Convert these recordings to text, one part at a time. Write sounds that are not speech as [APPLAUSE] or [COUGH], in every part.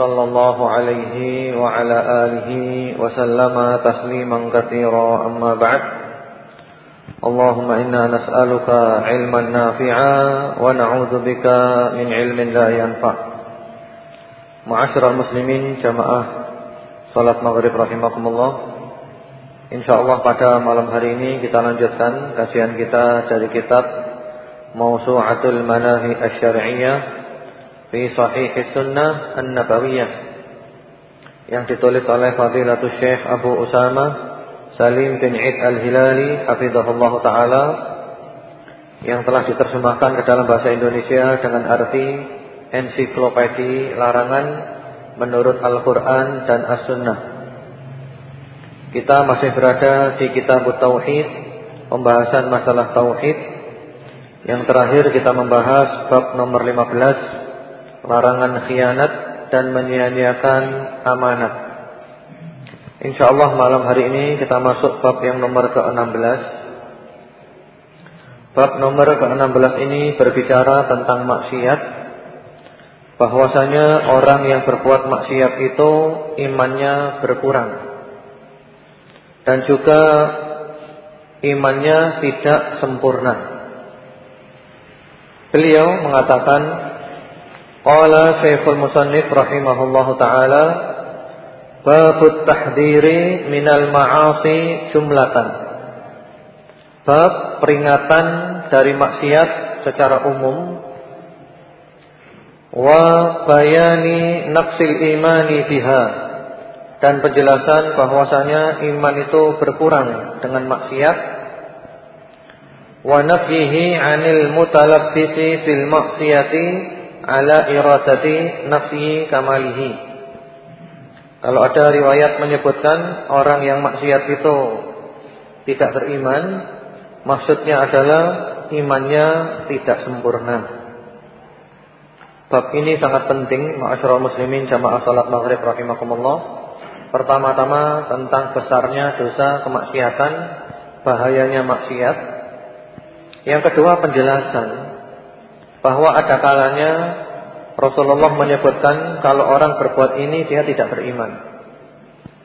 صلى الله عليه وعلى آله وسلم تسليما كثيرا أما بعد اللهم إنا نسألك علما نافعا ونعوذ بك من علم لا ينفع معاشر المسلمين جماعة صلاة مغرب رحمكم الله InsyaAllah pada malam hari ini kita lanjutkan kajian kita dari kitab Mausu'atul Manahi Asy-Syar'iyyah fi Sahih Sunnah An-Nabawiyah yang ditulis oleh Fadilatul Syekh Abu Usama Salim bin Id Al-Hilali hafizahullah taala yang telah diterjemahkan ke dalam bahasa Indonesia dengan arti ensiklopedi larangan menurut Al-Qur'an dan As-Sunnah. Kita masih berada di kitab Tauhid, pembahasan masalah tauhid. Yang terakhir kita membahas bab nomor 15 larangan khianat dan menyia-nyiakan amanat. Insyaallah malam hari ini kita masuk bab yang nomor ke-16. Bab nomor ke-16 ini berbicara tentang maksiat. Bahwasanya orang yang berbuat maksiat itu imannya berkurang. Dan juga imannya tidak sempurna. Beliau mengatakan Qala Syekhul Musannif rahimahullahu taala Babut tahdiri minal ma'asi jumlatan. Bab peringatan dari maksiat secara umum. Wa bayani naqsil imani biha. Dan penjelasan bahwasanya iman itu berkurang dengan maksiat. Wa nafyihi anil mutalabbisi fil maksiyati ala iradati nafsi kamalihi. Kalau ada riwayat menyebutkan orang yang maksiat itu tidak beriman, maksudnya adalah imannya tidak sempurna. Bab ini sangat penting, ma'asyiral muslimin jamaah salat maghrib rahimakumullah. Pertama-tama tentang besarnya dosa kemaksiatan, bahayanya maksiat. Yang kedua penjelasan bahwa ada kalanya Rasulullah menyebutkan kalau orang berbuat ini dia tidak beriman.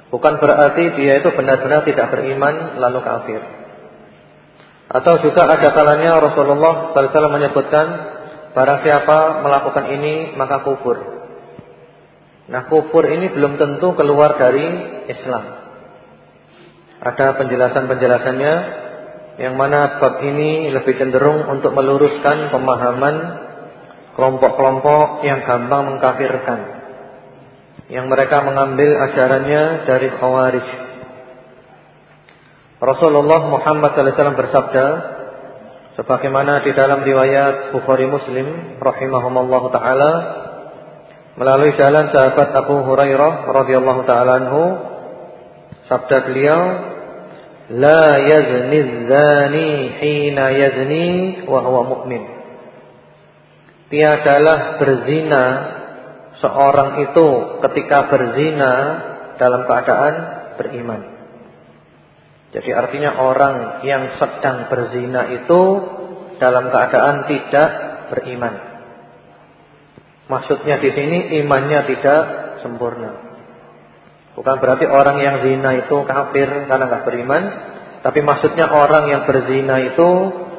Bukan berarti dia itu benar-benar tidak beriman lalu kafir. Atau juga ada kalanya Rasulullah SAW menyebutkan barang siapa melakukan ini maka kufur. Nah kufur ini belum tentu keluar dari Islam. Ada penjelasan-penjelasannya yang mana bab ini lebih cenderung untuk meluruskan pemahaman kelompok-kelompok yang gampang mengkafirkan yang mereka mengambil ajarannya dari Khawarij. Rasulullah Muhammad SAW bersabda sebagaimana di dalam riwayat Bukhari Muslim rahimahumullah taala melalui jalan sahabat Abu Hurairah radhiyallahu taala anhu sabda beliau La yazni zani hina yazni wa huwa mu'min. Tiadalah berzina seorang itu ketika berzina dalam keadaan beriman. Jadi artinya orang yang sedang berzina itu dalam keadaan tidak beriman. Maksudnya di sini imannya tidak sempurna. Bukan berarti orang yang zina itu kafir karena nggak beriman, tapi maksudnya orang yang berzina itu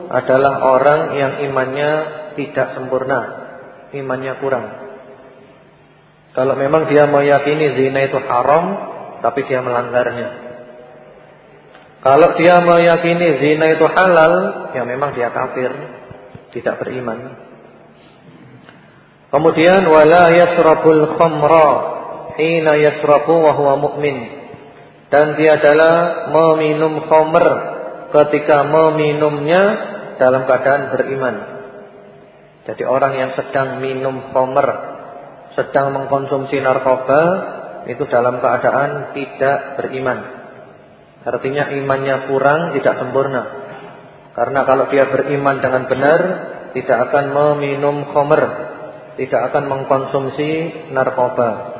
adalah orang yang imannya tidak sempurna, imannya kurang. Kalau memang dia meyakini zina itu haram, tapi dia melanggarnya. Kalau dia meyakini zina itu halal, ya memang dia kafir, tidak beriman. Kemudian wala yasrabul khamra hina yasrabu wa huwa mu'min dan dia adalah meminum khamr ketika meminumnya dalam keadaan beriman. Jadi orang yang sedang minum khamr, sedang mengkonsumsi narkoba itu dalam keadaan tidak beriman. Artinya imannya kurang, tidak sempurna. Karena kalau dia beriman dengan benar, tidak akan meminum khamr, tidak akan mengkonsumsi narkoba.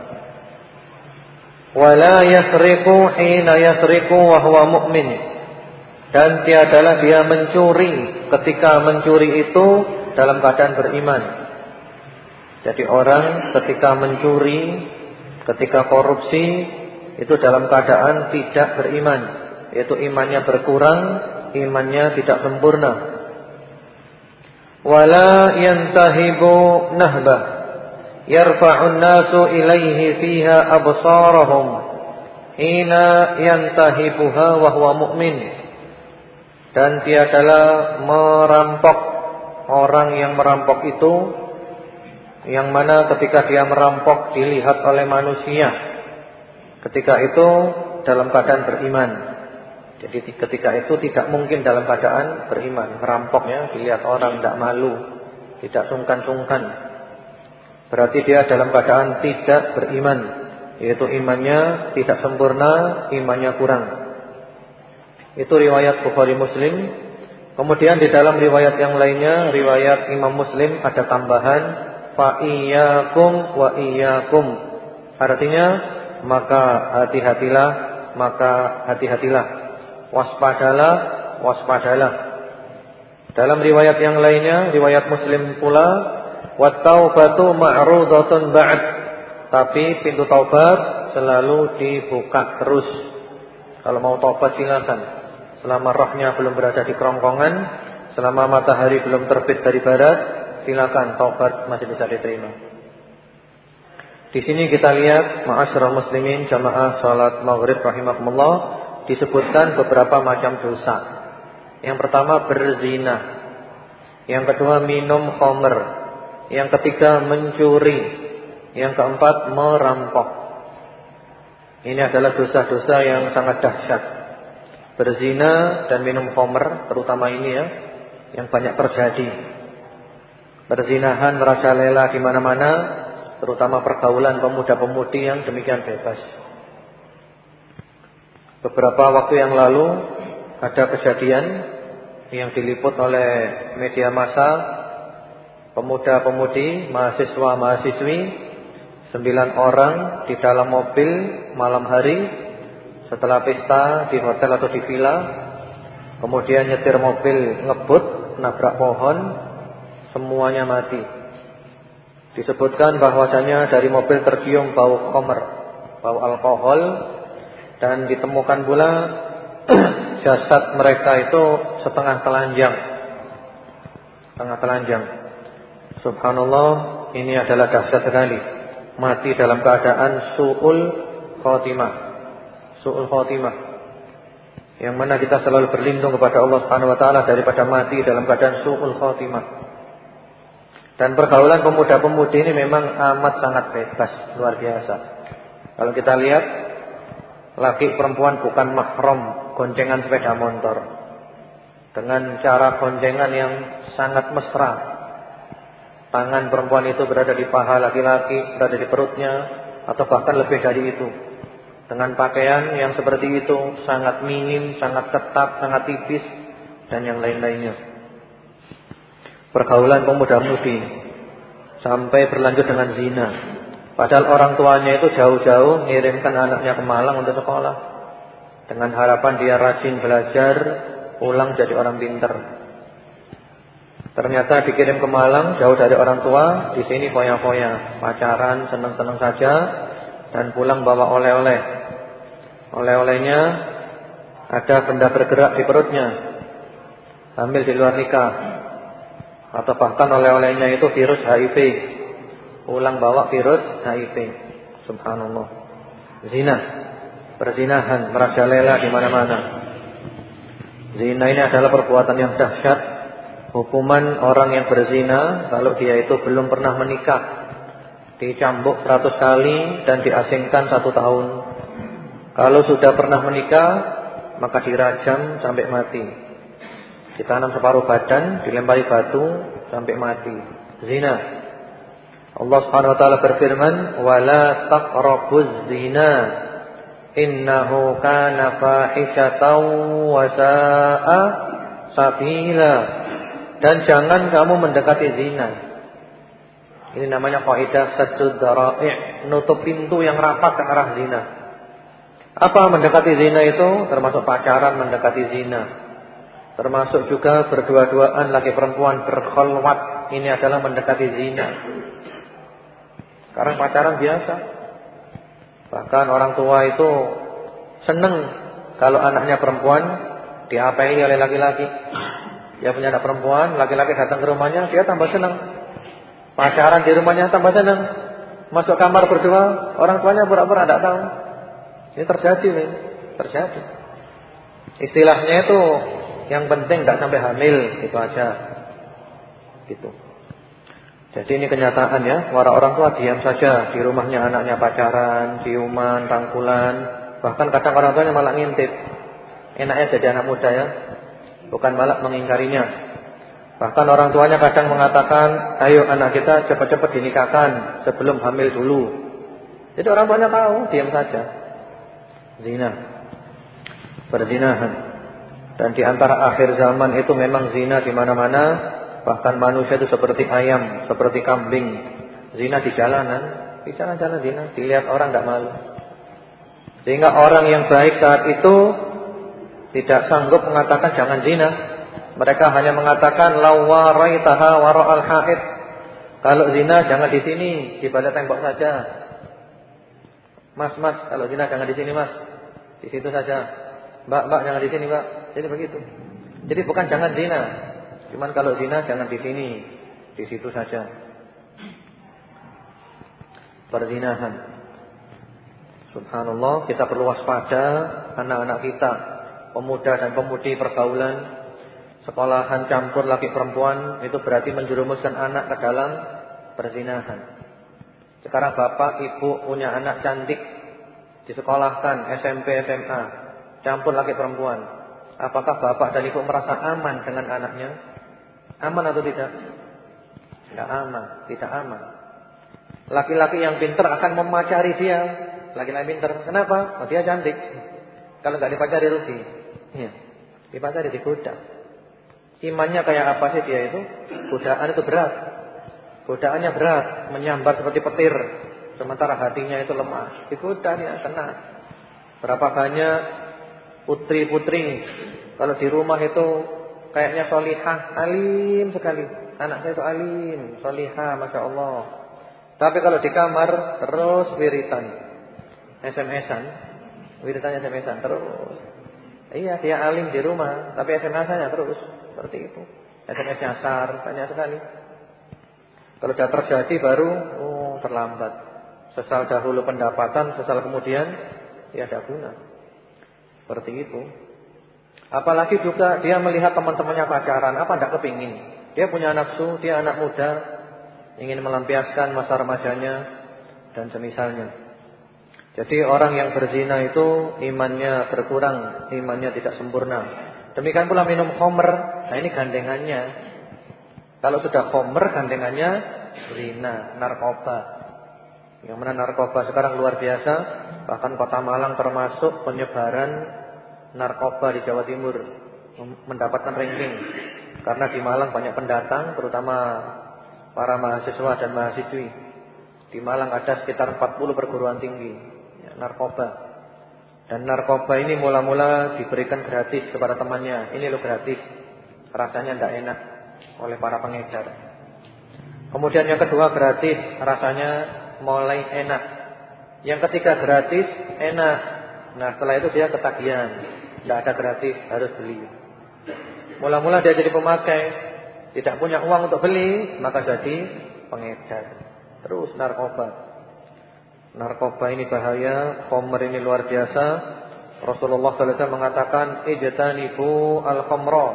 Wala yasriqu hina yasriqu wa mu'min. Dan tiadalah dia mencuri ketika mencuri itu dalam keadaan beriman. Jadi orang ketika mencuri, ketika korupsi itu dalam keadaan tidak beriman, yaitu imannya berkurang, imannya tidak sempurna. Wala yantahibu nahbah yarfa'un nasu ilaihi fiha absarahum hina yantahibuha wa huwa dan tiadalah merampok orang yang merampok itu yang mana ketika dia merampok dilihat oleh manusia. Ketika itu dalam keadaan beriman. Jadi ketika itu tidak mungkin dalam keadaan beriman. Merampoknya dilihat orang tidak malu tidak sungkan-sungkan berarti dia dalam keadaan tidak beriman yaitu imannya tidak sempurna imannya kurang itu riwayat Bukhari Muslim Kemudian di dalam riwayat yang lainnya, riwayat Imam Muslim ada tambahan fa iyyakum wa iyyakum. Artinya maka hati-hatilah, maka hati-hatilah. Waspadalah, waspadalah. Dalam riwayat yang lainnya, riwayat Muslim pula, wa taubatu ma'rudatun ba'd. Tapi pintu taubat selalu dibuka terus. Kalau mau taubat silakan. Selama rohnya belum berada di kerongkongan Selama matahari belum terbit dari barat Silakan taubat masih bisa diterima Di sini kita lihat Ma'asyurah muslimin jamaah salat maghrib rahimahumullah Disebutkan beberapa macam dosa Yang pertama berzina Yang kedua minum khomer Yang ketiga mencuri Yang keempat merampok Ini adalah dosa-dosa yang sangat dahsyat berzina dan minum khamr terutama ini ya yang banyak terjadi. Berzinahan merajalela di mana-mana, terutama pergaulan pemuda-pemudi yang demikian bebas. Beberapa waktu yang lalu ada kejadian yang diliput oleh media massa pemuda-pemudi, mahasiswa-mahasiswi sembilan orang di dalam mobil malam hari setelah pesta di hotel atau di villa. Kemudian nyetir mobil ngebut Nabrak pohon Semuanya mati. Disebutkan bahwasanya dari mobil tercium bau komer Bau alkohol Dan ditemukan pula [CLEARS THROAT] Jasad mereka itu setengah telanjang. Setengah telanjang Subhanallah Ini adalah dahsyat sekali Mati dalam keadaan su'ul khotimah su'ul khotimah. Yang mana kita selalu berlindung kepada Allah Subhanahu wa taala daripada mati dalam keadaan su'ul khotimah. Dan pergaulan pemuda-pemudi ini memang amat sangat bebas, luar biasa. Kalau kita lihat laki perempuan bukan mahram goncengan sepeda motor. Dengan cara goncengan yang sangat mesra. Tangan perempuan itu berada di paha laki-laki, berada di perutnya atau bahkan lebih dari itu dengan pakaian yang seperti itu sangat minim, sangat ketat, sangat tipis dan yang lain-lainnya. Pergaulan pemuda-mudi sampai berlanjut dengan zina. Padahal orang tuanya itu jauh-jauh mengirimkan anaknya ke Malang untuk sekolah dengan harapan dia rajin belajar, pulang jadi orang pintar. Ternyata dikirim ke Malang jauh dari orang tua, di sini foya-foya, pacaran, senang-senang saja dan pulang bawa oleh-oleh. Oleh-olehnya ada benda bergerak di perutnya. Hamil di luar nikah. Atau bahkan oleh-olehnya itu virus HIV. Pulang bawa virus HIV. Subhanallah. Zina. Perzinahan merajalela di mana-mana. Zina ini adalah perbuatan yang dahsyat. Hukuman orang yang berzina kalau dia itu belum pernah menikah Dicambuk seratus kali dan diasingkan satu tahun. Kalau sudah pernah menikah, maka dirajam sampai mati. Ditanam separuh badan, dilempari batu sampai mati. Zina. Allah Subhanahu wa taala berfirman, "Wala taqrabuz zina innahu kana fahishatan wa sa'a sabila." Dan jangan kamu mendekati zina. Ini namanya kaidah saddud dara'i', nutup pintu yang rapat ke arah zina. Apa mendekati zina itu? Termasuk pacaran mendekati zina. Termasuk juga berdua-duaan laki perempuan berkholwat. Ini adalah mendekati zina. Sekarang pacaran biasa. Bahkan orang tua itu senang kalau anaknya perempuan diapeli oleh laki-laki. Dia punya anak perempuan, laki-laki datang ke rumahnya, dia tambah senang. Pacaran di rumahnya tambah senang. Masuk kamar berdua, orang tuanya pura-pura tidak tahu. Ini terjadi, nih. terjadi. Istilahnya itu yang penting tidak sampai hamil, itu aja. Gitu. Jadi ini kenyataan ya, para orang tua diam saja di rumahnya anaknya pacaran, ciuman, rangkulan, bahkan kadang orang tuanya malah ngintip. Enaknya jadi anak muda ya, bukan malah mengingkarinya. Bahkan orang tuanya kadang mengatakan, ayo anak kita cepat-cepat dinikahkan sebelum hamil dulu. Jadi orang tuanya tahu, diam saja. Zina, berzinahan. Dan di antara akhir zaman itu memang zina di mana-mana Bahkan manusia itu seperti ayam, seperti kambing. Zina di jalanan, di jalan-jalan zina, dilihat orang tidak malu. Sehingga orang yang baik saat itu tidak sanggup mengatakan jangan zina. Mereka hanya mengatakan lawaraitaha wara'al haid. Kalau zina jangan di sini, di balik tembok saja. Mas, mas, kalau zina jangan di sini, mas. Di situ saja. Mbak, mbak jangan di sini, mbak. Jadi begitu. Jadi bukan jangan zina, Cuman kalau zina jangan di sini, di situ saja. Perzinahan. Subhanallah, kita perlu waspada anak-anak kita, pemuda dan pemudi pergaulan, sekolahan campur laki perempuan itu berarti menjerumuskan anak ke dalam perzinahan. Sekarang bapak, ibu punya anak cantik disekolahkan SMP, SMA, campur laki perempuan. Apakah bapak dan ibu merasa aman dengan anaknya? Aman atau tidak? Tidak aman, tidak aman. Laki-laki yang pintar akan memacari dia. Laki-laki pintar. Kenapa? Oh, dia cantik. Kalau nggak dipacari rugi. Ya. Dipacari digoda. Imannya kayak apa sih dia itu? Godaan itu berat. Godaannya berat, menyambar seperti petir. Sementara hatinya itu lemah. Digoda dia kena. Berapa banyak putri-putri kalau di rumah itu Kayaknya solihah, alim sekali. Anak saya itu alim, solihah, masya Allah. Tapi kalau di kamar terus wiritan, SMS-an, wiritan SMS-an terus. Iya, dia alim di rumah, tapi SMS-nya terus seperti itu. SMS nyasar, banyak sekali. Kalau sudah terjadi baru, oh terlambat. Sesal dahulu pendapatan, sesal kemudian, ya ada guna. Seperti itu. Apalagi juga dia melihat teman-temannya pacaran, apa tidak kepingin? Dia punya nafsu, dia anak muda, ingin melampiaskan masa remajanya dan semisalnya. Jadi orang yang berzina itu imannya berkurang, imannya tidak sempurna. Demikian pula minum khamr, nah ini gandengannya. Kalau sudah khamr gandengannya zina, narkoba. Yang mana narkoba sekarang luar biasa, bahkan kota Malang termasuk penyebaran narkoba di Jawa Timur mendapatkan ranking karena di Malang banyak pendatang terutama para mahasiswa dan mahasiswi. Di Malang ada sekitar 40 perguruan tinggi narkoba. Dan narkoba ini mula-mula diberikan gratis kepada temannya. Ini lo gratis. Rasanya tidak enak oleh para pengedar. Kemudian yang kedua gratis, rasanya mulai enak. Yang ketiga gratis, enak. Nah, setelah itu dia ketagihan. Tidak ada gratis, harus beli. Mula-mula dia jadi pemakai, tidak punya uang untuk beli, maka jadi pengedar. Terus narkoba. Narkoba ini bahaya, khomer ini luar biasa. Rasulullah SAW mengatakan, "Ijtanibu al-khamra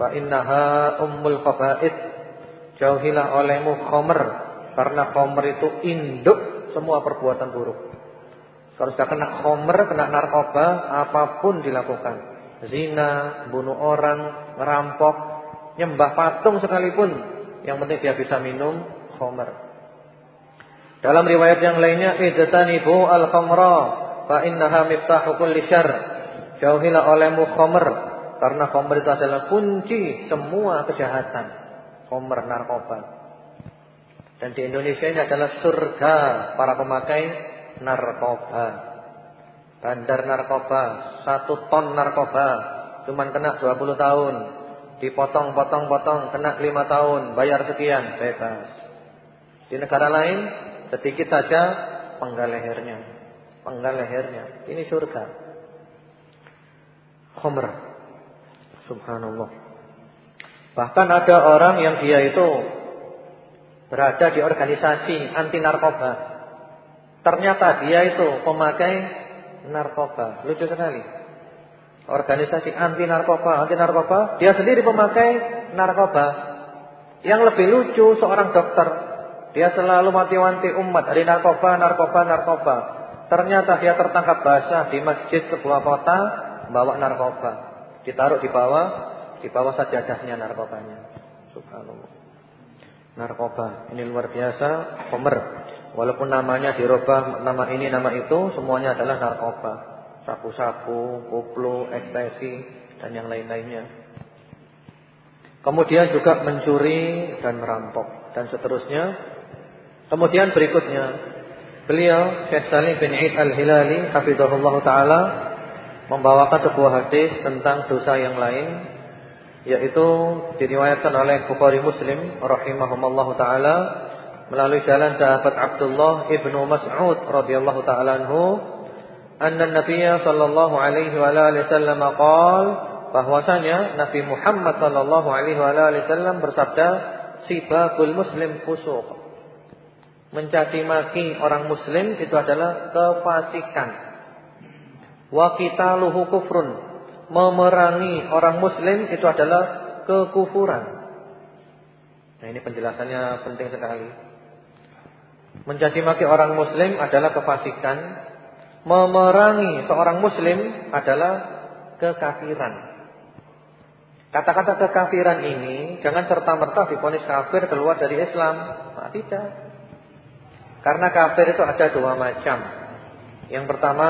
fa innaha ummul khaba'ith." Jauhilah olehmu khomer karena khomer itu induk semua perbuatan buruk. Kalau sudah kena khomer, kena narkoba, apa pun dilakukan. Zina, bunuh orang, ngerampok, nyembah patung sekalipun. Yang penting dia bisa minum khomer. Dalam riwayat yang lainnya, "Ijtanibu al-khamra fa innaha miftahu kulli syarr." Jauhilah olehmu khamr karena khamr itu adalah kunci semua kejahatan. Khamr narkoba. Dan di Indonesia ini adalah surga para pemakai narkoba. Bandar narkoba, satu ton narkoba, cuman kena 20 tahun. Dipotong-potong-potong, kena 5 tahun, bayar sekian, bebas. Di negara lain Sedikit saja penggal lehernya. Penggal lehernya. Ini surga. Khomer. Subhanallah. Bahkan ada orang yang dia itu berada di organisasi anti narkoba. Ternyata dia itu pemakai narkoba. Lucu sekali. Organisasi anti narkoba, anti narkoba, dia sendiri pemakai narkoba. Yang lebih lucu seorang dokter dia selalu mati-wanti umat dari narkoba, narkoba, narkoba. Ternyata dia tertangkap basah di masjid sebuah kota bawa narkoba. Ditaruh di bawah, di bawah sajadahnya narkobanya. Subhanallah. Narkoba ini luar biasa, Homer. Walaupun namanya dirubah nama ini nama itu, semuanya adalah narkoba. Sapu-sapu, koplo, ekstasi dan yang lain-lainnya. Kemudian juga mencuri dan merampok dan seterusnya Kemudian berikutnya beliau Syekh Salim bin Eid Al-Hilali hafizahullah taala membawakan sebuah hadis tentang dosa yang lain yaitu diriwayatkan oleh Bukhari Muslim rahimahumallahu taala melalui jalan sahabat Abdullah ibnu Mas'ud radhiyallahu taala anhu anna Nabi sallallahu alaihi wa alihi wasallam qaal bahwasanya Nabi Muhammad sallallahu alaihi wa alihi wasallam bersabda sibabul muslim fusuq mencaci maki orang muslim itu adalah kefasikan. Wa qitaluhu kufrun. Memerangi orang muslim itu adalah kekufuran. Nah, ini penjelasannya penting sekali. Mencaci maki orang muslim adalah kefasikan. Memerangi seorang muslim adalah kekafiran. Kata-kata kekafiran ini jangan serta-merta diponis kafir keluar dari Islam. Nah, tidak. Karena kafir itu ada dua macam. Yang pertama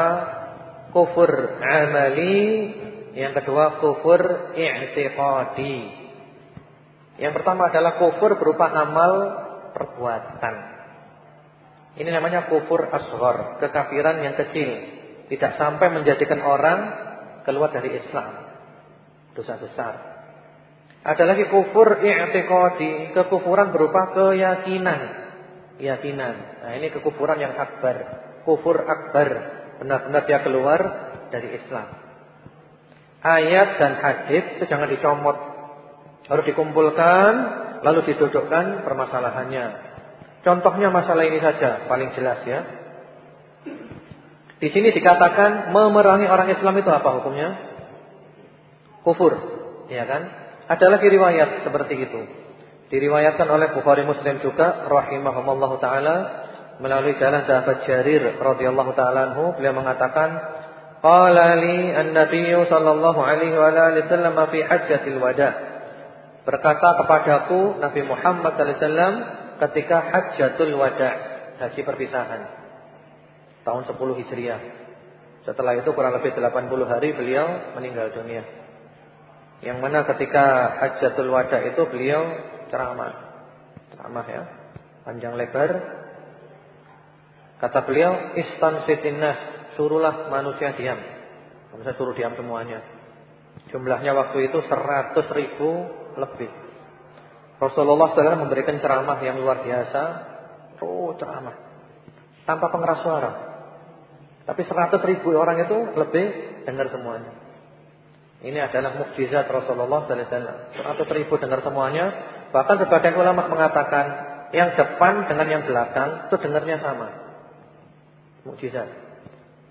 kufur amali, yang kedua kufur i'tiqadi. Yang pertama adalah kufur berupa amal perbuatan. Ini namanya kufur asghar, kekafiran yang kecil, tidak sampai menjadikan orang keluar dari Islam. Dosa besar. Ada lagi kufur i'tiqadi, kekufuran berupa keyakinan keyakinan. Nah, ini kekufuran yang akbar, kufur akbar. Benar-benar dia keluar dari Islam. Ayat dan hadis itu jangan dicomot. Harus dikumpulkan lalu didudukkan permasalahannya. Contohnya masalah ini saja, paling jelas ya. Di sini dikatakan memerangi orang Islam itu apa hukumnya? Kufur, ya kan? Ada lagi riwayat seperti itu. Diriwayatkan oleh Bukhari Muslim juga rahimahumallahu taala melalui jalan sahabat Jarir radhiyallahu taala anhu beliau mengatakan qala li an-nabiy sallallahu alaihi wa alihi wasallam fi hajjatil wada. Berkata kepadaku Nabi Muhammad sallallahu alaihi wasallam ketika hajjatul wada haji perpisahan tahun 10 Hijriah. Setelah itu kurang lebih 80 hari beliau meninggal dunia. Yang mana ketika hajjatul wada itu beliau ceramah. Ceramah ya. Panjang lebar. Kata beliau, istan nas, suruhlah manusia diam. Manusia suruh diam semuanya. Jumlahnya waktu itu 100 ribu lebih. Rasulullah SAW memberikan ceramah yang luar biasa. Oh ceramah. Tanpa pengeras suara. Tapi 100 ribu orang itu lebih dengar semuanya. Ini adalah mukjizat Rasulullah wasallam. 100 ribu dengar semuanya, bahkan sebagian ulama mengatakan yang depan dengan yang belakang itu dengarnya sama. Mukjizat.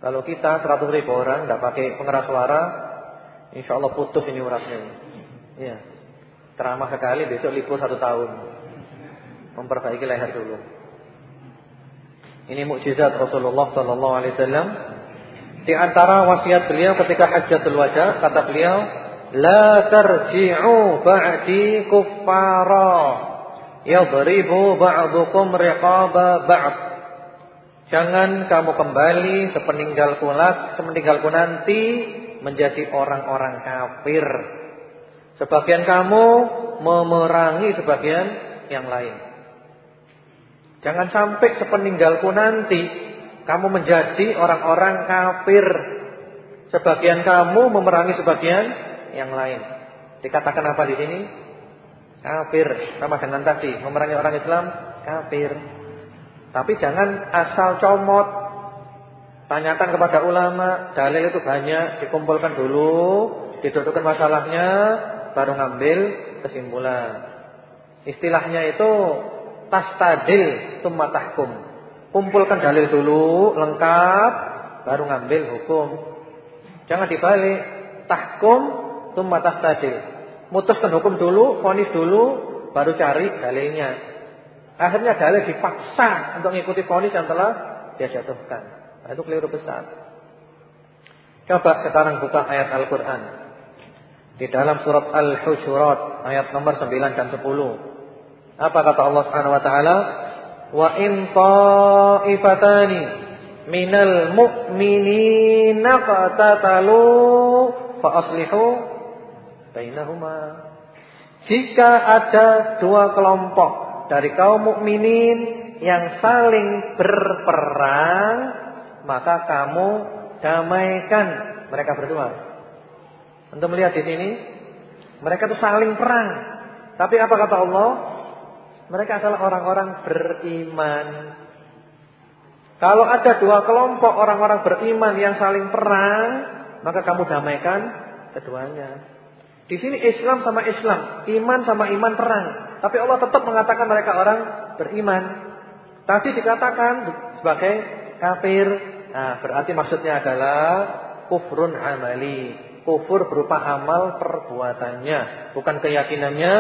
Kalau kita 100 ribu orang tidak pakai pengeras suara, insya Allah putus ini uratnya. Iya. Teramah sekali besok libur satu tahun. Memperbaiki leher dulu. Ini mukjizat Rasulullah sallallahu alaihi wasallam di antara wasiat beliau ketika Hajjatul Wada kata beliau, "La tarji'u ba'di kuffara yadribu ba'dukum riqaba ba'd." Jangan kamu kembali sepeninggalku sepeninggalku nanti menjadi orang-orang kafir. Sebagian kamu memerangi sebagian yang lain. Jangan sampai sepeninggalku nanti kamu menjadi orang-orang kafir. Sebagian kamu memerangi sebagian yang lain. Dikatakan apa di sini? Kafir. Sama dengan tadi, memerangi orang Islam kafir. Tapi jangan asal comot. Tanyakan kepada ulama, dalil itu banyak, dikumpulkan dulu, didudukkan masalahnya, baru ngambil kesimpulan. Istilahnya itu tastadil tsumma tahkum. Kumpulkan dalil dulu lengkap, baru ngambil hukum. Jangan dibalik. Tahkum tsumma tastadil. Mutuskan hukum dulu, vonis dulu, baru cari dalilnya. Akhirnya dalil dipaksa untuk mengikuti vonis yang telah dia jatuhkan. Nah, itu keliru besar. Coba sekarang buka ayat Al-Qur'an. Di dalam surat Al-Husyurat ayat nomor 9 dan 10. Apa kata Allah Subhanahu wa in ta'ifatani minal mu'minina qatatalu fa aslihu bainahuma. Jika ada dua kelompok dari kaum mukminin yang saling berperang, maka kamu damaikan mereka berdua. Untuk melihat di sini, mereka itu saling perang. Tapi apa kata Allah? Mereka adalah orang-orang beriman. Kalau ada dua kelompok orang-orang beriman yang saling perang, maka kamu damaikan keduanya. Di sini Islam sama Islam, iman sama iman perang. Tapi Allah tetap mengatakan mereka orang beriman. Tadi dikatakan sebagai kafir. Nah, berarti maksudnya adalah kufrun amali. Kufur berupa amal perbuatannya, bukan keyakinannya.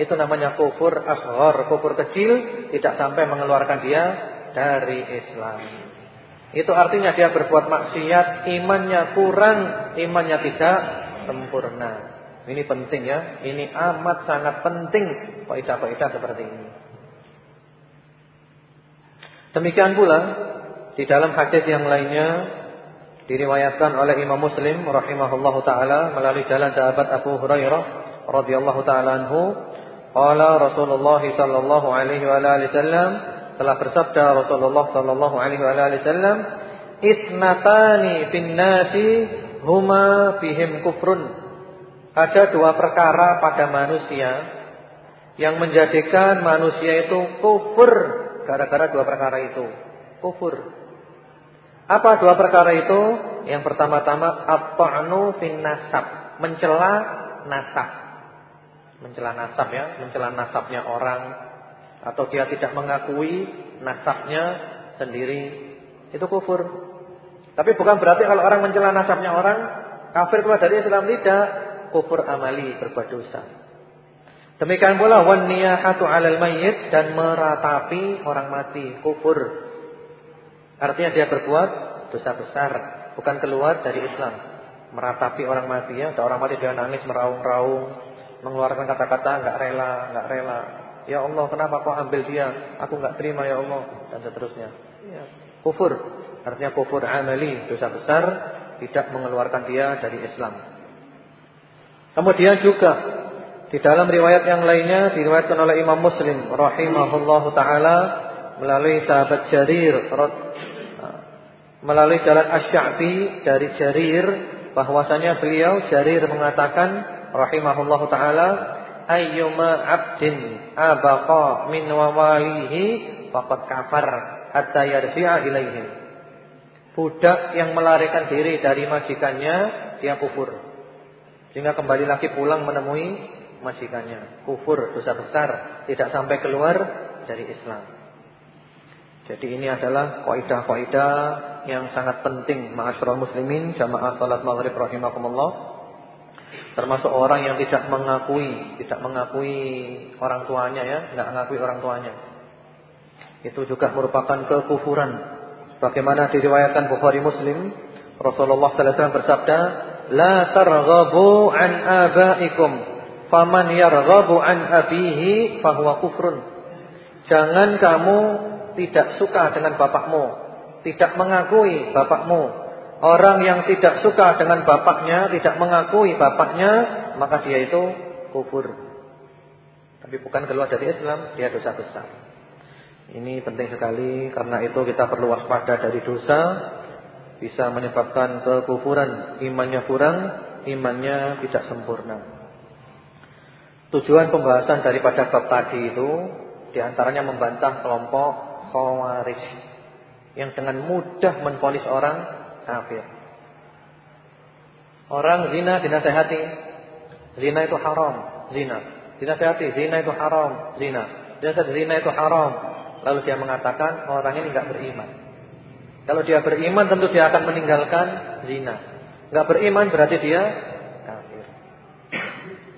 Itu namanya kufur ashor, kufur kecil, tidak sampai mengeluarkan dia dari Islam. Itu artinya dia berbuat maksiat, imannya kurang, imannya tidak sempurna. Ini penting ya, ini amat sangat penting faidah-faidah seperti ini. Demikian pula di dalam hadis yang lainnya diriwayatkan oleh Imam Muslim rahimahullahu taala melalui jalan sahabat Abu Hurairah radhiyallahu taala anhu qala Rasulullah sallallahu alaihi wa alihi wasallam telah bersabda Rasulullah sallallahu alaihi wa alihi wasallam itnatani fin nasi huma fihim kufrun ada dua perkara pada manusia yang menjadikan manusia itu kufur gara-gara dua perkara itu kufur apa dua perkara itu? Yang pertama-tama at-ta'nu fin nasab, mencela nasab. Mencela nasab ya, mencela nasabnya orang atau dia tidak mengakui nasabnya sendiri. Itu kufur. Tapi bukan berarti kalau orang mencela nasabnya orang kafir keluar dari Islam tidak, kufur amali berbuat dosa. Demikian pula wan niyahatu 'alal mayyit dan meratapi orang mati, kufur. Artinya dia berbuat dosa besar, bukan keluar dari Islam. Meratapi orang mati ya, ada orang mati dia nangis meraung-raung, mengeluarkan kata-kata enggak rela, enggak rela. Ya Allah, kenapa kau ambil dia? Aku enggak terima ya Allah dan seterusnya. Ya, kufur. Artinya kufur amali, dosa besar, tidak mengeluarkan dia dari Islam. Kemudian juga di dalam riwayat yang lainnya diriwayatkan oleh Imam Muslim rahimahullahu taala melalui sahabat Jarir melalui jalan Asy-Sya'bi dari Jarir bahwasanya beliau Jarir mengatakan rahimahullah taala ayyuma 'abdin abaqa min wawalihi faqad kafar hatta yarji'a ilaihi. Budak yang melarikan diri dari majikannya dia kufur sehingga kembali lagi pulang menemui majikannya kufur dosa besar tidak sampai keluar dari Islam jadi ini adalah kaidah-kaidah yang sangat penting ma'asyiral muslimin jamaah salat maghrib rahimakumullah. Termasuk orang yang tidak mengakui, tidak mengakui orang tuanya ya, enggak mengakui orang tuanya. Itu juga merupakan kekufuran. Bagaimana diriwayatkan Bukhari Muslim, Rasulullah sallallahu alaihi wasallam bersabda, "La targhabu an abaikum, faman yarghabu an abihi fahuwa kufrun." Jangan kamu tidak suka dengan bapakmu. tidak mengakui bapakmu, orang yang tidak suka dengan bapaknya, tidak mengakui bapaknya, maka dia itu kufur. Tapi bukan keluar dari Islam, dia dosa besar. Ini penting sekali karena itu kita perlu waspada dari dosa bisa menyebabkan kekufuran, imannya kurang, imannya tidak sempurna. Tujuan pembahasan daripada bab tadi itu di antaranya membantah kelompok Khawarij yang dengan mudah menponis orang kafir. Orang zina dinasehati, zina itu haram, zina. Dinasehati, zina itu haram, zina. Dinasehati zina itu haram. Lalu dia mengatakan orang ini enggak beriman. Kalau dia beriman tentu dia akan meninggalkan zina. Enggak beriman berarti dia kafir.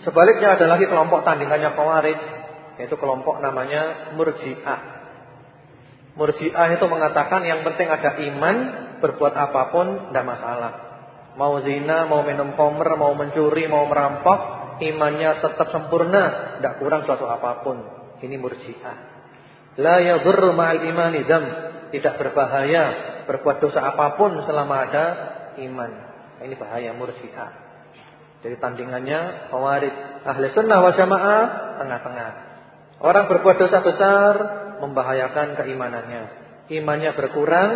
Sebaliknya ada lagi kelompok tandingannya Khawarij, yaitu kelompok namanya Murji'ah. Murji'ah itu mengatakan yang penting ada iman, berbuat apa pun tidak masalah. Mau zina, mau minum khamr, mau mencuri, mau merampok, imannya tetap sempurna, tidak kurang suatu apa pun. Ini Murji'ah. La yadhurru ma'al imani dzam, tidak berbahaya berbuat dosa apa pun selama ada iman. Ini bahaya Murji'ah. Jadi tandingannya Khawarij. Ahli sunnah wa jamaah tengah-tengah. Orang berbuat dosa besar membahayakan keimanannya. Imannya berkurang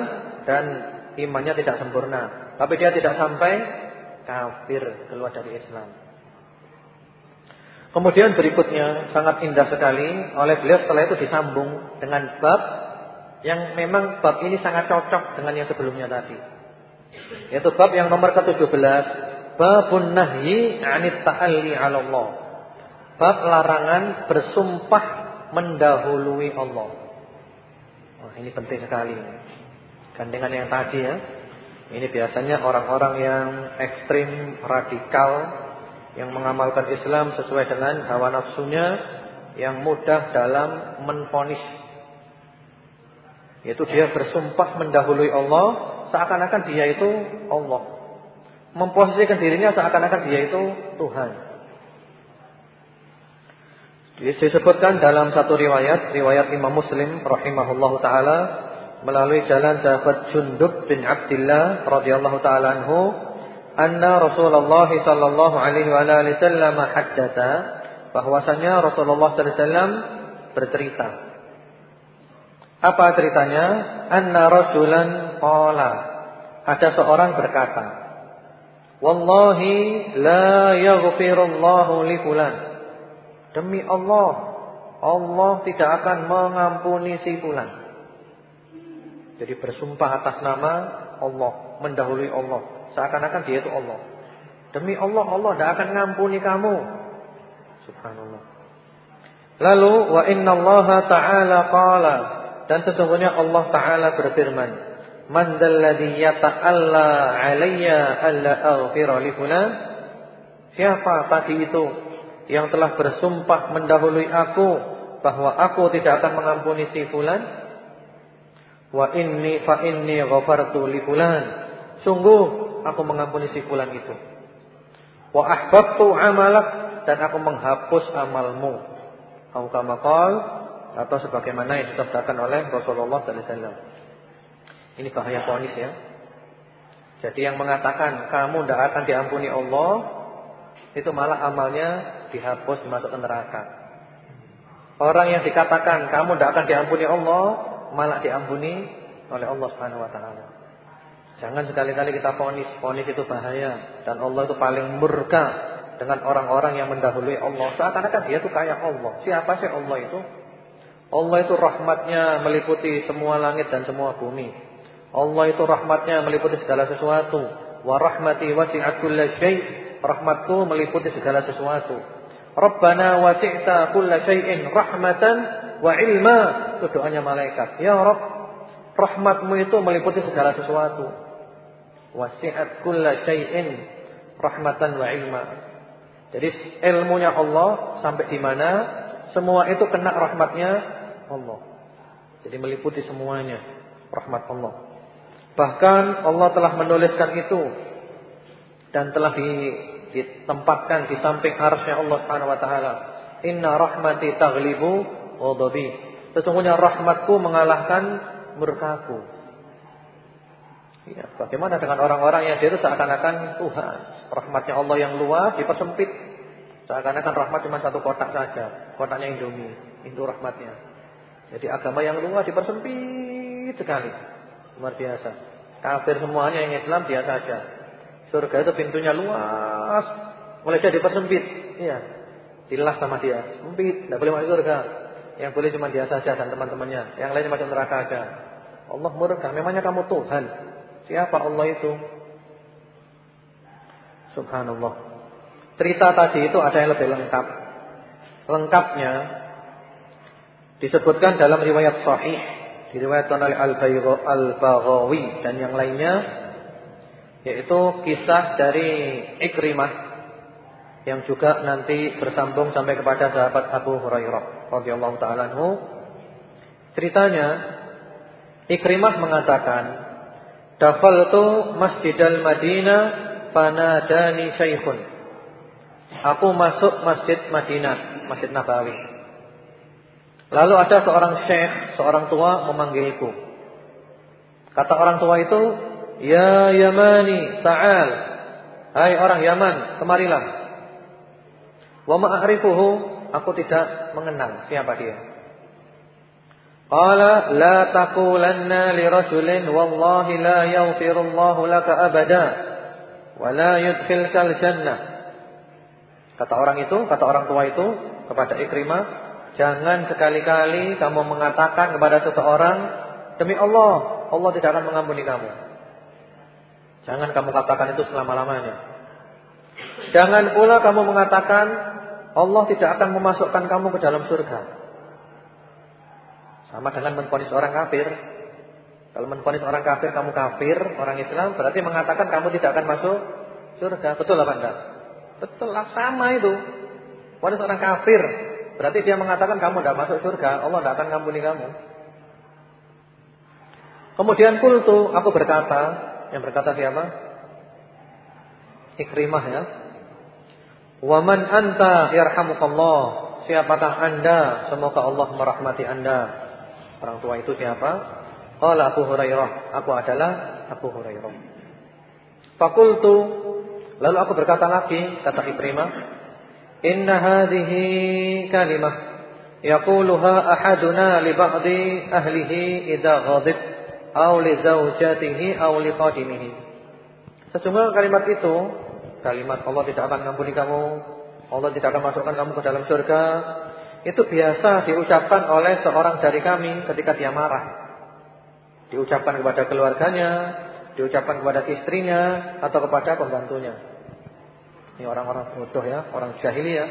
dan imannya tidak sempurna. Tapi dia tidak sampai kafir keluar dari Islam. Kemudian berikutnya sangat indah sekali oleh beliau setelah itu disambung dengan bab yang memang bab ini sangat cocok dengan yang sebelumnya tadi. Yaitu bab yang nomor ke-17, babun nahyi 'anit ta'alli 'ala Allah. Bab larangan bersumpah mendahului Allah. Wah, ini penting sekali. Gandengan yang tadi ya. Ini biasanya orang-orang yang ekstrim, radikal, yang mengamalkan Islam sesuai dengan hawa nafsunya, yang mudah dalam menfonis. Yaitu dia bersumpah mendahului Allah, seakan-akan dia itu Allah. Memposisikan dirinya seakan-akan dia itu Tuhan. Disebutkan dalam satu riwayat, riwayat Imam Muslim rahimahullahu taala melalui jalan sahabat Jundub bin Abdullah radhiyallahu taala anhu, anna Rasulullah sallallahu alaihi wa alihi wasallam haddatsa bahwasanya Rasulullah sallallahu alaihi wasallam bercerita. Apa ceritanya? Anna rajulan qala. Ada seorang berkata, "Wallahi la yaghfirullahu li fulan." Demi Allah, Allah tidak akan mengampuni si fulan. Jadi bersumpah atas nama Allah, mendahului Allah. Seakan-akan dia itu Allah. Demi Allah, Allah tidak akan mengampuni kamu. Subhanallah. Lalu wa inna Allah taala qala dan sesungguhnya Allah taala berfirman, "Man dalladhi yata'alla 'alayya alla aghfira li fulan?" Siapa tadi itu yang telah bersumpah mendahului aku bahwa aku tidak akan mengampuni si fulan? Wa inni fa inni ghafartu li fulan. Sungguh aku mengampuni si fulan itu. Wa ahbabtu amalak dan aku menghapus amalmu. Atau kama atau sebagaimana yang disabdakan oleh Rasulullah sallallahu alaihi wasallam ini bahaya ponis ya jadi yang mengatakan kamu tidak akan diampuni Allah itu malah amalnya dihapus masuk ke neraka. Orang yang dikatakan kamu tidak akan diampuni Allah, malah diampuni oleh Allah Subhanahu wa taala. Jangan sekali-kali kita ponis, ponis itu bahaya dan Allah itu paling murka dengan orang-orang yang mendahului Allah. Seakan-akan dia itu kayak Allah. Siapa sih Allah itu? Allah itu rahmatnya meliputi semua langit dan semua bumi. Allah itu rahmatnya meliputi segala sesuatu. Wa rahmati wasi'at kullasyai' rahmatku meliputi segala sesuatu. Rabbana wasi'ta kulla syai'in rahmatan wa ilma. Itu doanya malaikat. Ya Rabb, rahmatmu itu meliputi segala sesuatu. Wasi'at kulla syai'in rahmatan wa ilma. Jadi ilmunya Allah sampai di mana semua itu kena rahmatnya Allah. Jadi meliputi semuanya rahmat Allah. Bahkan Allah telah menuliskan itu dan telah di ditempatkan di samping arsy Allah Subhanahu wa taala. Inna rahmati taghlibu ghadabi. Sesungguhnya rahmatku mengalahkan murkaku. Ya, bagaimana dengan orang-orang yang dia itu seakan-akan Tuhan, rahmatnya Allah yang luas dipersempit. Seakan-akan rahmat cuma satu kotak saja, kotaknya Indomie, itu rahmatnya. Jadi agama yang luas dipersempit sekali. Luar biasa. Kafir semuanya yang Islam dia saja. Surga itu pintunya luas, mulai jadi dipersempit. Iya. Dilah sama dia, sempit, tidak boleh masuk surga. Yang boleh cuma dia saja dan teman-temannya. Yang lain masuk neraka aja. Allah murka, memangnya kamu Tuhan. Siapa Allah itu? Subhanallah. Cerita tadi itu ada yang lebih lengkap. Lengkapnya disebutkan dalam riwayat sahih, diriwayatkan oleh Al-Baghawi dan yang lainnya yaitu kisah dari Ikrimah yang juga nanti bersambung sampai kepada sahabat Abu Hurairah radhiyallahu taala Ceritanya Ikrimah mengatakan Dafaltu Masjidal Madinah fanadani syaikhun. Aku masuk Masjid Madinah, Masjid Nabawi. Lalu ada seorang syekh, seorang tua memanggilku. Kata orang tua itu, "Ya Yamani, ta'al." Hai orang Yaman, kemarilah. Wa ma'arifuhu, aku tidak mengenal siapa dia. Qala la taqulanna li rajulin wallahi la yaghfirullahu laka abada wa la yudkhilkal jannah. Kata orang itu, kata orang tua itu kepada Ikrimah, jangan sekali-kali kamu mengatakan kepada seseorang demi Allah, Allah tidak akan mengampuni kamu. Jangan kamu katakan itu selama-lamanya. Jangan pula kamu mengatakan Allah tidak akan memasukkan kamu ke dalam surga. Sama dengan menfonis orang kafir. Kalau menfonis orang kafir kamu kafir, orang Islam berarti mengatakan kamu tidak akan masuk surga. Betul apa enggak? Betul lah sama itu. Fonis orang kafir berarti dia mengatakan kamu tidak masuk surga, Allah tidak akan ngampuni kamu. Kemudian kultu aku berkata, yang berkata siapa? Ikrimah ya. Waman anta yarhamukallah. Siapakah Anda? Semoga Allah merahmati Anda. Orang tua itu siapa? Qala Abu Hurairah. Aku adalah Abu Hurairah. Fakultu. Lalu aku berkata lagi, kata Ikrimah, "Inna hadhihi kalimah yaquluha ahaduna li ba'di ahlihi idza ghadib aw li zawjatihi aw li qadimihi." Sesungguhnya kalimat itu, kalimat Allah tidak akan mengampuni kamu, Allah tidak akan masukkan kamu ke dalam surga, itu biasa diucapkan oleh seorang dari kami ketika dia marah. Diucapkan kepada keluarganya, diucapkan kepada istrinya atau kepada pembantunya. Ini orang-orang bodoh ya, orang jahiliyah.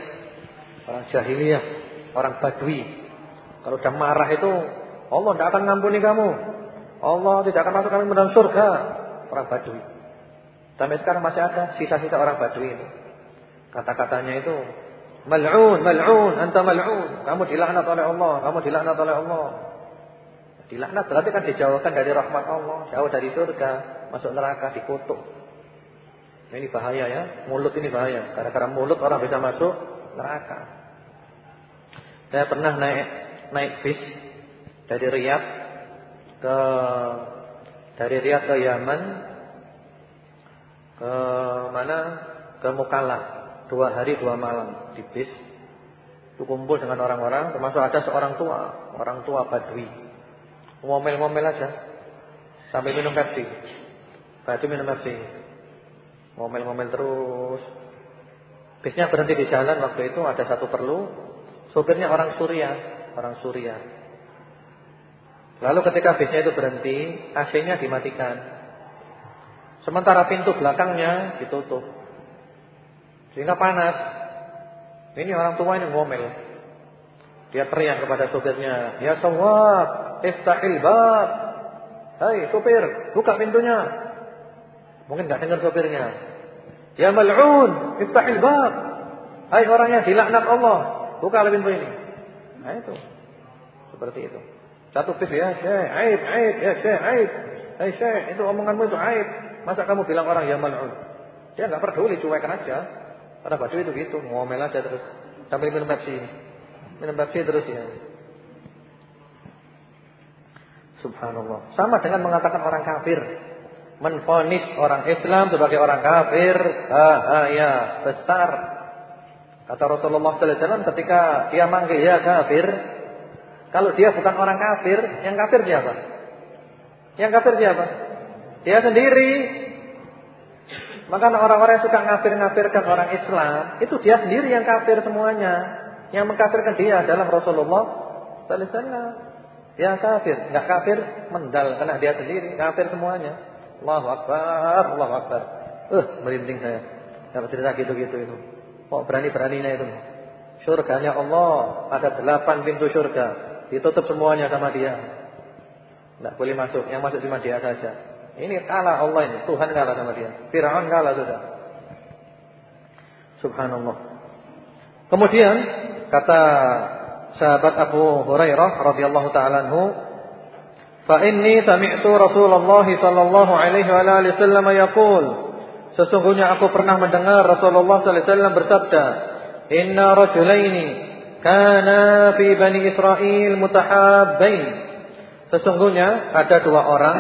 Orang jahiliyah, orang badui. Kalau sudah marah itu Allah tidak akan ngampuni kamu. Allah tidak akan masuk kamu ke dalam surga. Orang badui. Sampai sekarang masih ada sisa-sisa orang badui itu. Kata-katanya itu Mal'un, mal'un, anta mal'un. Kamu dilaknat oleh Allah, kamu dilaknat oleh Allah. Dilaknat berarti kan dijauhkan dari rahmat Allah, jauh dari surga, masuk neraka, dikutuk. Nah, ini bahaya ya, mulut ini bahaya. Karena mulut orang bisa masuk neraka. Saya pernah naik naik bis dari Riyadh ke dari Riyadh ke Yaman ke mana? Ke Mukalla dua hari dua malam di bis. Itu kumpul dengan orang-orang, termasuk ada seorang tua, orang tua Badui. Ngomel-ngomel aja. Sambil minum Pepsi. Badui minum Pepsi. Ngomel-ngomel terus. Bisnya berhenti di jalan waktu itu ada satu perlu. Sopirnya orang Suria, orang Suria. Lalu ketika bisnya itu berhenti, AC-nya dimatikan. Sementara pintu belakangnya ditutup. Sehingga panas. Ini orang tua ini ngomel. Dia teriak kepada sopirnya, "Ya sawab, iftahil bab." Hai sopir, buka pintunya. Mungkin enggak dengar sopirnya. "Ya mal'un, iftahil bab." Hai orang yang dilaknat Allah, buka pintu ini. Nah itu. Seperti itu. Satu bis ya, Syekh, aib, aib, ya Syekh, aib. Hai Syekh, itu omonganmu itu aib. Masa kamu bilang orang ya mal'un? Dia enggak peduli, cuekan aja. Para Badui itu gitu, ngomel aja terus sambil minum Pepsi. Minum Pepsi terus ya. Subhanallah. Sama dengan mengatakan orang kafir. Menfonis orang Islam sebagai orang kafir bahaya besar. Kata Rasulullah sallallahu alaihi wasallam ketika dia manggil ya kafir, kalau dia bukan orang kafir, yang kafir siapa? Yang kafir siapa? Dia sendiri. Maka orang-orang yang suka ngafir-ngafirkan orang Islam, itu dia sendiri yang kafir semuanya. Yang mengkafirkan dia adalah Rasulullah sallallahu alaihi wasallam. Dia kafir, enggak kafir mendal karena dia sendiri, kafir semuanya. Allahu Akbar, Allahu Akbar. Uh, merinding saya. Kalau cerita gitu-gitu itu. Kok berani-beraninya itu. Surganya Allah, ada delapan pintu surga. Ditutup semuanya sama dia. Tidak boleh masuk, yang masuk cuma dia saja. Ini kalah Allah ini, Tuhan kalah sama dia. Fir'aun kalah sudah. Subhanallah. Kemudian kata sahabat Abu Hurairah radhiyallahu taala anhu Fa inni sami'tu Rasulullah sallallahu alaihi wa alihi wasallam yaqul Sesungguhnya aku pernah mendengar Rasulullah wasallam bersabda Inna rajulaini kana fi Bani Israel mutahabbain. Sesungguhnya ada dua orang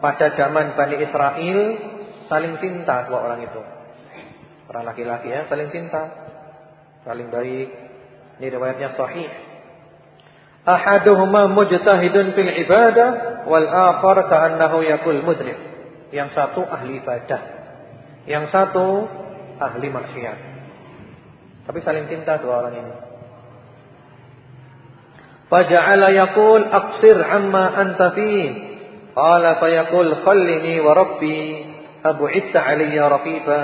pada zaman Bani Israel saling cinta dua orang itu. Orang laki-laki ya saling cinta Saling baik. Ini riwayatnya sahih Ahaduhuma mujtahidun fil ibadah wal akhar ka'annahu yakul mudrik. Yang satu ahli ibadah, yang satu ahli maksiat. Tapi saling cinta dua orang ini. Faja'ala yaqul aqsir amma anta fi. Qala fayaqul khallini wa rabbi abu'idta 'alayya raqiba.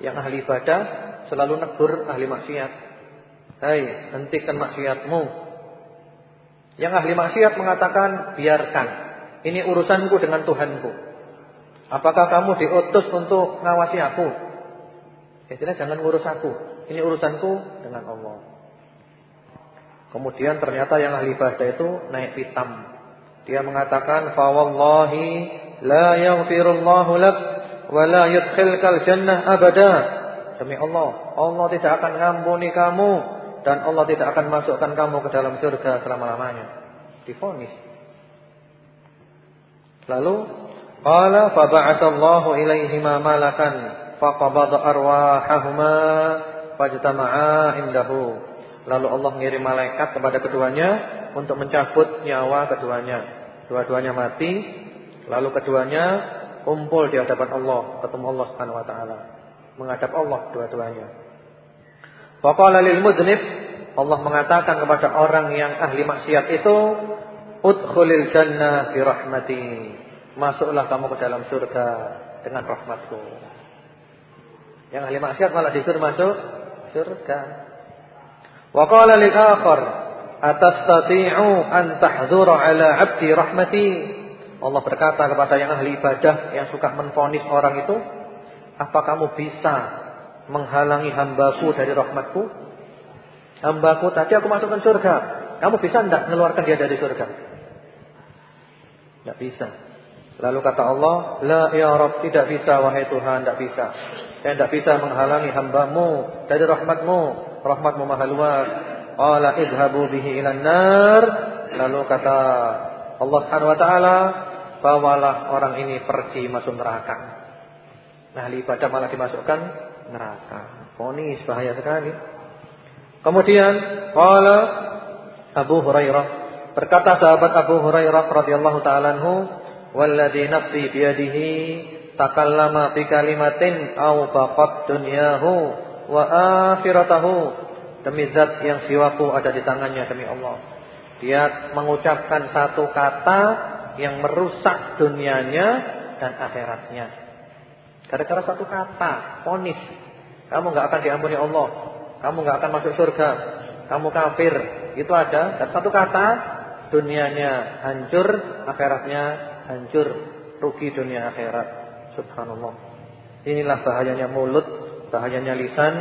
Yang ahli ibadah selalu negur ahli maksiat. Hai, hentikan maksiatmu. Yang ahli maksiat mengatakan biarkan. Ini urusanku dengan Tuhanku. Apakah kamu diutus untuk ngawasi aku? Ya tidak jangan ngurus aku. Ini urusanku dengan Allah. Kemudian ternyata yang ahli ibadah itu naik pitam. Dia mengatakan fa wallahi la yaghfirullahu lak wa la yudkhilkal jannah abada. Demi Allah, Allah tidak akan ngampuni kamu dan Allah tidak akan masukkan kamu ke dalam surga selama-lamanya. Difonis. Lalu qala fa ba'atsallahu ilaihima malakan faqabada arwahahuma fajtama'a indahu. Lalu Allah mengirim malaikat kepada keduanya untuk mencabut nyawa keduanya. Dua-duanya mati, lalu keduanya kumpul di hadapan Allah, ketemu Allah Subhanahu wa taala. Menghadap Allah dua-duanya. Faqala lil mudnib Allah mengatakan kepada orang yang ahli maksiat itu udkhulil jannah bi rahmati. Masuklah kamu ke dalam surga dengan rahmatku. Yang ahli maksiat malah disuruh masuk surga. Wa qala lil akhar atastati'u an tahdhura ala 'abdi rahmati. Allah berkata kepada yang ahli ibadah yang suka menfonis orang itu, apa kamu bisa menghalangi hambaku dari rahmatku? Hambaku tadi aku masukkan surga. Kamu bisa tidak mengeluarkan dia dari surga? Tidak bisa. Lalu kata Allah, La ya Rabb, tidak bisa wahai Tuhan, tidak bisa. Saya tidak bisa menghalangi hambamu dari rahmatmu. Rahmatmu maha luas. Qala idhabu bihi ilan nar. Lalu kata Allah Subhanahu wa taala, bawalah orang ini pergi masuk neraka. Nah, ibadah malah dimasukkan neraka. Ponis bahaya sekali. Kemudian qala Abu Hurairah berkata sahabat Abu Hurairah radhiyallahu taala anhu walladzi nafsi biyadihi takallama bi kalimatin aw faqat dunyahu wa akhiratahu demi zat yang jiwaku ada di tangannya demi Allah dia mengucapkan satu kata yang merusak dunianya dan akhiratnya Gara-gara satu kata, ponis. Kamu nggak akan diampuni Allah. Kamu nggak akan masuk surga. Kamu kafir. Itu ada. Dan satu kata, dunianya hancur, akhiratnya hancur. Rugi dunia akhirat. Subhanallah. Inilah bahayanya mulut, bahayanya lisan.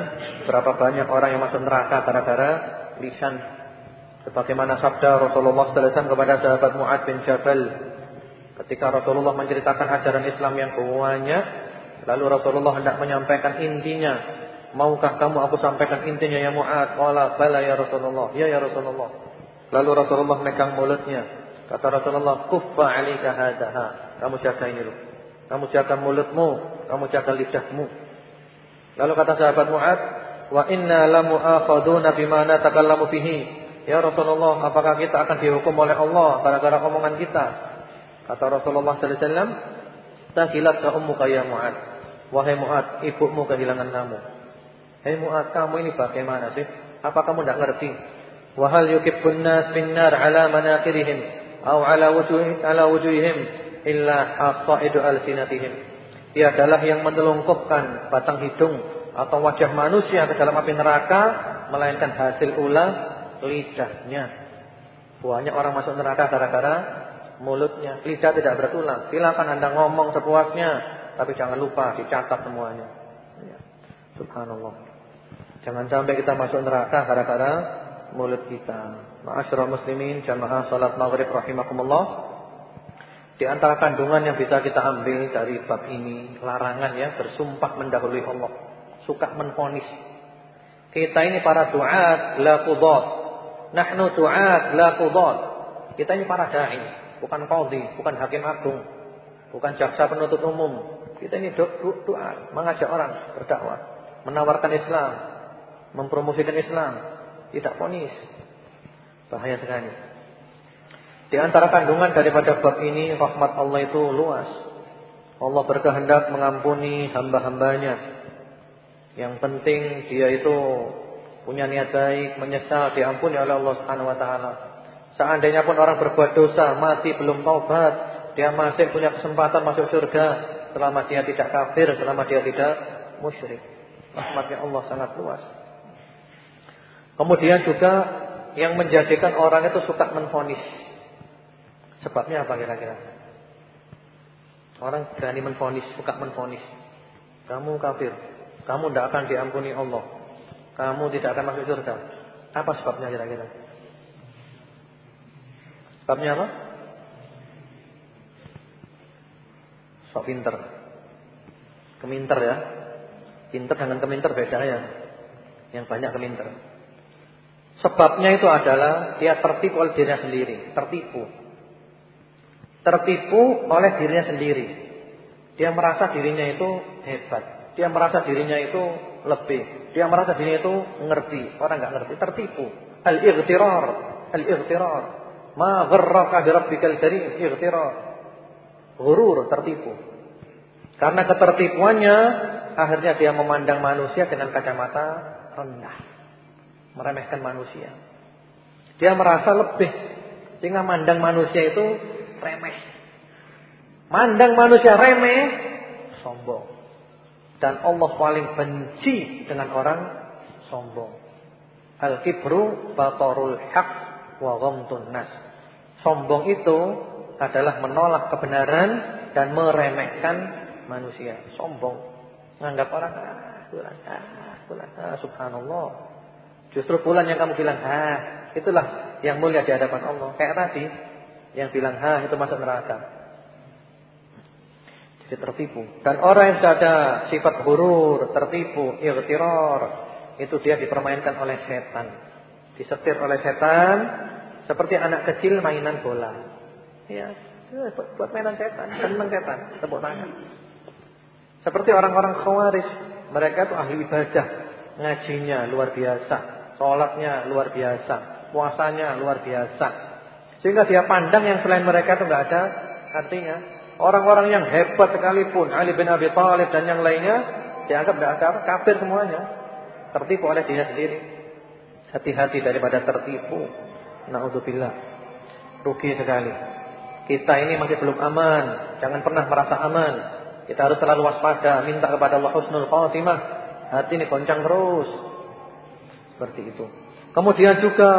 Berapa banyak orang yang masuk neraka gara-gara lisan. Sebagaimana sabda Rasulullah SAW kepada sahabat Mu'ad bin Jabal. Ketika Rasulullah menceritakan ajaran Islam yang banyak Lalu Rasulullah hendak menyampaikan intinya. Maukah kamu aku sampaikan intinya ya Mu'ad? Qala bala ya Rasulullah. Ya ya Rasulullah. Lalu Rasulullah megang mulutnya. Kata Rasulullah, "Kuffa 'alaika hadaha." Kamu jaga ini dulu. Kamu jaga mulutmu, kamu jaga lidahmu. Lalu kata sahabat Mu'ad, "Wa inna lamu'akhaduna bima natakallamu bihi." Ya Rasulullah, apakah kita akan dihukum oleh Allah gara-gara omongan kita? Kata Rasulullah sallallahu alaihi wasallam, "Takilat ka ummuka ya Mu'ad." Wahai Mu'ad, ibumu kehilangan kamu. Hei Mu'ad, kamu ini bagaimana sih? Apa kamu tidak ngerti? Wa hal yukibbun nas bin nar ala manakirihim aw ala wujuhi ala wujuhihim illa hasaidu alsinatihim. Dia adalah yang menelungkupkan batang hidung atau wajah manusia ke dalam api neraka melainkan hasil ulah lidahnya. Banyak orang masuk neraka gara-gara mulutnya. Lidah tidak berulang. Silakan Anda ngomong sepuasnya, tapi jangan lupa dicatat semuanya. Ya. Subhanallah. Jangan sampai kita masuk neraka gara-gara mulut kita. Ma'asyiral muslimin, jamaah salat maghrib rahimakumullah. Di antara kandungan yang bisa kita ambil dari bab ini, larangan ya bersumpah mendahului Allah, suka menfonis. Kita ini para duat la qudat. Nahnu duat la qudat. Kita ini para dai, bukan qadhi, bukan hakim agung, bukan jaksa penuntut umum. Kita ini doa, mengajak orang berdakwah, menawarkan Islam, mempromosikan Islam, tidak ponis. Bahaya sekali. Di antara kandungan daripada bab ini rahmat Allah itu luas. Allah berkehendak mengampuni hamba-hambanya. Yang penting dia itu punya niat baik, menyesal, diampuni oleh Allah Subhanahu wa taala. Seandainya pun orang berbuat dosa, mati belum taubat, dia masih punya kesempatan masuk surga selama dia tidak kafir, selama dia tidak musyrik. Rahmatnya Allah sangat luas. Kemudian juga yang menjadikan orang itu suka menfonis. Sebabnya apa kira-kira? Orang berani menfonis, suka menfonis. Kamu kafir, kamu tidak akan diampuni Allah. Kamu tidak akan masuk surga. Apa sebabnya kira-kira? Sebabnya apa? Sok pinter. Keminter ya. Pinter dengan keminter beda ya. Yang banyak keminter. Sebabnya itu adalah dia tertipu oleh dirinya sendiri, tertipu. Tertipu oleh dirinya sendiri. Dia merasa dirinya itu hebat. Dia merasa dirinya itu lebih. Dia merasa dirinya itu ngerti. Orang nggak ngerti, tertipu. Al-ightirar, al-ightirar. Ma gharraka bi rabbikal karim, ightirar. Ghurur, tertipu. Karena ketertipuannya akhirnya dia memandang manusia dengan kacamata rendah meremehkan manusia. Dia merasa lebih sehingga mandang manusia itu remeh. Mandang manusia remeh, sombong. Dan Allah paling benci dengan orang sombong. Al-kibru batarul haq wa ghamtun nas. Sombong itu adalah menolak kebenaran dan meremehkan manusia. Sombong. Menganggap orang ah, bulan, ah, bulan, ah, subhanallah. Justru bulan yang kamu bilang ha, itulah yang mulia di hadapan Allah. Kayak tadi yang bilang ha itu masuk neraka. Jadi tertipu. Dan orang yang ada sifat hurur, tertipu, ightirar, itu dia dipermainkan oleh setan. Disetir oleh setan seperti anak kecil mainan bola. Ya, buat mainan setan, senang setan, tepuk tangan. Seperti orang-orang khawarij, mereka itu ahli ibadah, ngajinya luar biasa, Sholatnya luar biasa. Puasanya luar biasa. Sehingga dia pandang yang selain mereka itu nggak ada artinya. Orang-orang yang hebat sekalipun. Ali bin Abi Thalib dan yang lainnya. Dianggap tidak ada kafir semuanya. Tertipu oleh dirinya sendiri. Hati-hati daripada tertipu. Na'udzubillah. Rugi sekali. Kita ini masih belum aman. Jangan pernah merasa aman. Kita harus selalu waspada. Minta kepada Allah husnul khatimah. Hati ini goncang terus. Seperti itu. Kemudian juga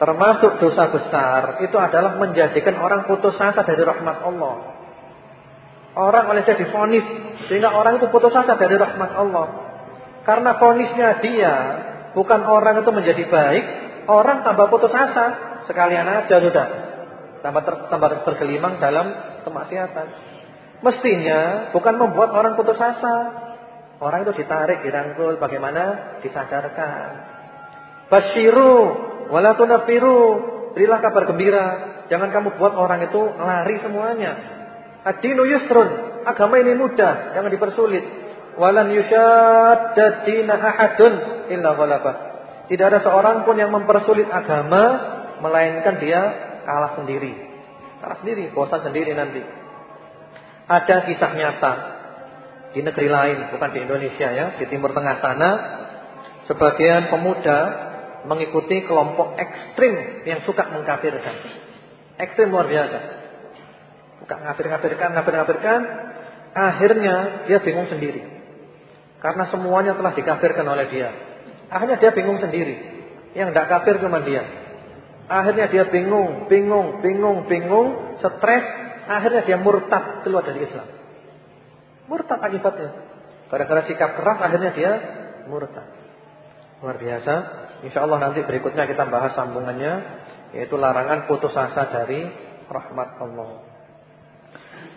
termasuk dosa besar itu adalah menjadikan orang putus asa dari rahmat Allah. Orang oleh jadi fonis sehingga orang itu putus asa dari rahmat Allah. Karena fonisnya dia bukan orang itu menjadi baik, orang tambah putus asa sekalian aja sudah. Tambah ter, tambah tergelimang dalam kemaksiatan. Mestinya bukan membuat orang putus asa, Orang itu ditarik, dirangkul, bagaimana disadarkan. Basyiru wala tunafiru. Berilah kabar gembira. Jangan kamu buat orang itu lari semuanya. Adinu yusrun. agama ini mudah, jangan dipersulit. Walan yushadda dina ahadun illa ghalabah. Tidak ada seorang pun yang mempersulit agama melainkan dia kalah sendiri. Kalah sendiri, bosan sendiri nanti. Ada kisah nyata di negeri lain, bukan di Indonesia ya, di Timur Tengah sana, sebagian pemuda mengikuti kelompok ekstrim yang suka mengkafirkan. Ekstrim luar biasa. Suka ngafir-ngafirkan, ngafir-ngafirkan, akhirnya dia bingung sendiri. Karena semuanya telah dikafirkan oleh dia. Akhirnya dia bingung sendiri. Yang tidak kafir cuma dia. Akhirnya dia bingung, bingung, bingung, bingung, stres, akhirnya dia murtad keluar dari Islam. Murtad akibatnya. Gara-gara sikap keras akhirnya dia murtad. Luar biasa. Insya Allah nanti berikutnya kita bahas sambungannya. Yaitu larangan putus asa dari rahmat Allah.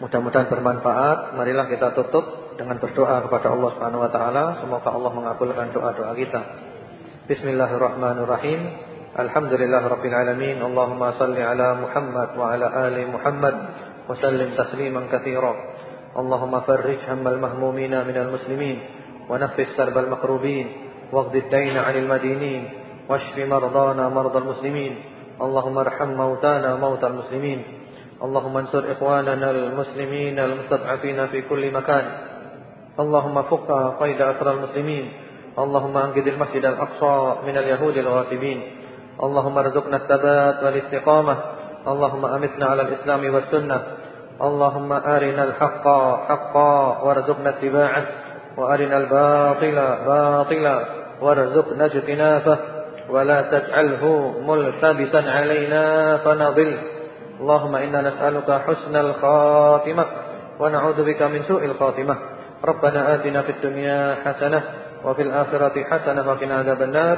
Mudah-mudahan bermanfaat. Marilah kita tutup dengan berdoa kepada Allah Subhanahu wa taala. Semoga Allah mengabulkan doa-doa kita. Bismillahirrahmanirrahim. Alhamdulillahirabbil alamin. Allahumma salli ala Muhammad wa ala ali Muhammad wa sallim tasliman katsiran. اللهم فرج هم المهمومين من المسلمين ونفس كرب المكروبين واغض الدين عن المدينين واشف مرضانا مرضى المسلمين اللهم ارحم موتانا موتى المسلمين اللهم انصر إخواننا المسلمين المستضعفين في كل مكان اللهم فك قيد أسر المسلمين اللهم أنقذ المسجد الأقصى من اليهود الغاصبين اللهم ارزقنا الثبات والاستقامة. اللهم أمتنا على الإسلام والسنة. اللهم أرنا الحق حقا وارزقنا اتباعه. وأرنا الباطل باطلا وارزقنا اجتنابه. ولا تجعله ملتبسا علينا فنضل. اللهم إنا نسألك حسن الخاتمة. ونعوذ بك من سوء الخاتمة. ربنا آتنا في الدنيا حسنة وفي الآخرة حسنة وقنا عذاب النار.